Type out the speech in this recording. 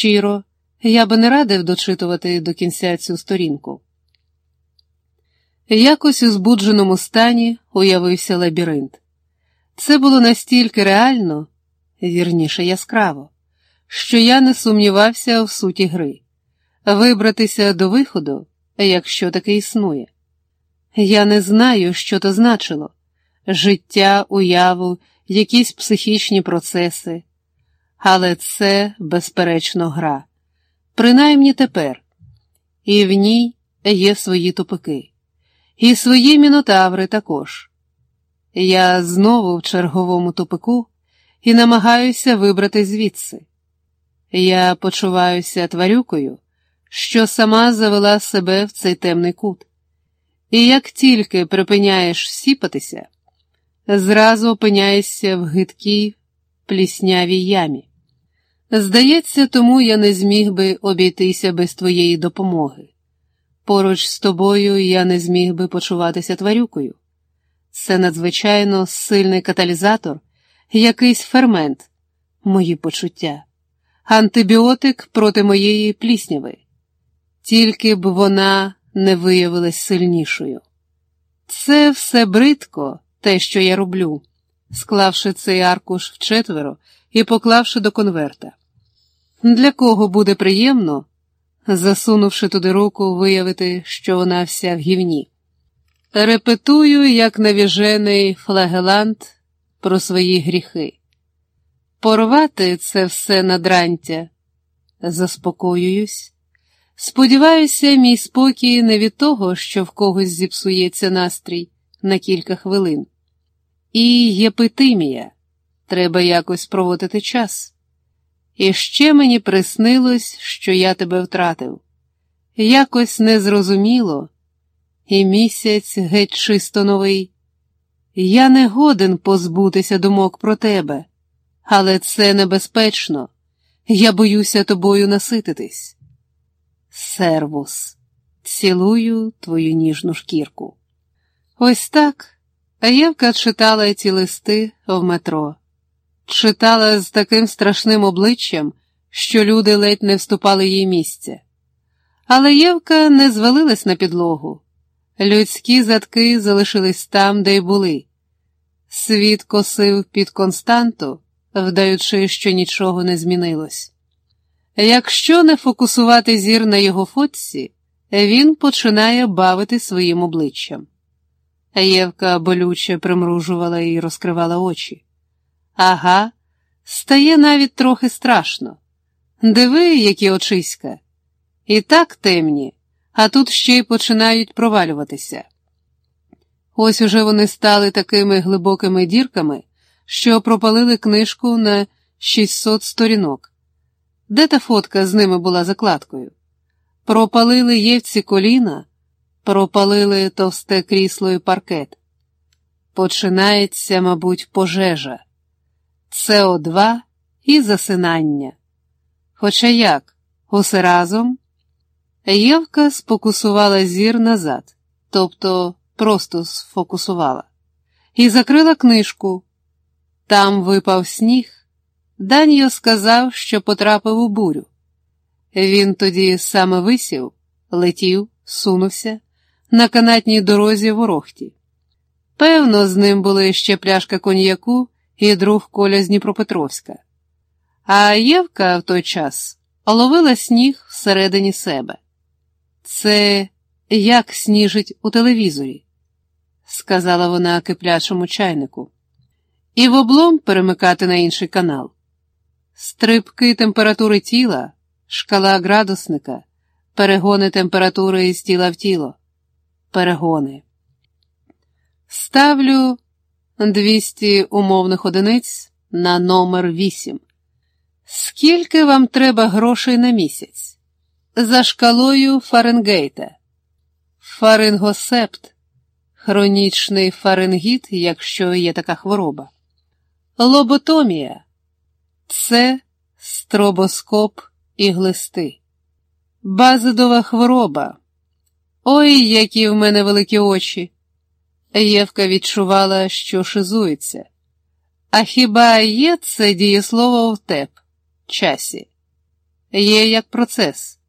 Щиро, я би не радив дочитувати до кінця цю сторінку. Якось у збудженому стані уявився лабіринт. Це було настільки реально, вірніше яскраво, що я не сумнівався в суті гри, вибратися до виходу, якщо таке існує. Я не знаю, що то значило життя, уяву, якісь психічні процеси, але це, безперечно, гра, принаймні тепер, і в ній є свої тупики, і свої мінотаври також. Я знову в черговому тупику і намагаюся вибрати звідси. Я почуваюся тварюкою, що сама завела себе в цей темний кут. І як тільки припиняєш сіпатися, зразу опиняєшся в гидкій пліснявій ямі. Здається, тому я не зміг би обійтися без твоєї допомоги. Поруч з тобою я не зміг би почуватися тварюкою. Це надзвичайно сильний каталізатор, якийсь фермент, мої почуття, антибіотик проти моєї плісняви, тільки б вона не виявилась сильнішою. Це все бридко, те, що я роблю, склавши цей аркуш вчетверо і поклавши до конверта. Для кого буде приємно, засунувши туди руку, виявити, що вона вся в гівні. Репетую, як навіжений флагелант про свої гріхи. Порвати це все надрантя, заспокоююсь. Сподіваюся, мій спокій не від того, що в когось зіпсується настрій на кілька хвилин. І єпитимія треба якось проводити час. І ще мені приснилось, що я тебе втратив. Якось незрозуміло, і місяць геть чисто новий. Я не годен позбутися думок про тебе, але це небезпечно. Я боюся тобою насититись. Сервус, цілую твою ніжну шкірку. Ось так. Євка читала ці листи в метро, читала з таким страшним обличчям, що люди ледь не вступали їй місця. Але Євка не звалилась на підлогу. Людські задки залишились там, де й були. Світ косив під константу, вдаючи, що нічого не змінилось. Якщо не фокусувати зір на його фотці, він починає бавити своїм обличчям. Євка болюче примружувала і розкривала очі. Ага, стає навіть трохи страшно. Диви, які очиська. І так темні, а тут ще й починають провалюватися. Ось уже вони стали такими глибокими дірками, що пропалили книжку на 600 сторінок. Де та фотка з ними була закладкою? Пропалили євці коліна, пропалили товсте крісло і паркет. Починається, мабуть, пожежа, СО2 і засинання. Хоча як, усе разом, Євка спокусувала зір назад, тобто просто сфокусувала, і закрила книжку. Там випав сніг. Даньо сказав, що потрапив у бурю. Він тоді саме висів, летів, сунувся на канатній дорозі в Орохті. Певно, з ним були ще пляшка коньяку і друг Коля з Дніпропетровська. А Євка в той час ловила сніг всередині себе. Це як сніжить у телевізорі, сказала вона киплячому чайнику, і в облом перемикати на інший канал. Стрибки температури тіла, шкала градусника, перегони температури з тіла в тіло, перегони. Ставлю 200 умовних одиниць на номер 8. Скільки вам треба грошей на місяць? За шкалою Фаренгейта. Фарингосепт, хронічний фаренгіт, якщо є така хвороба. Лоботомія це стробоскоп і глисти. Базидова хвороба. Ой, які в мене великі очі. Євка відчувала, що шизується. А хіба є це дієслово в теп, часі? є як процес.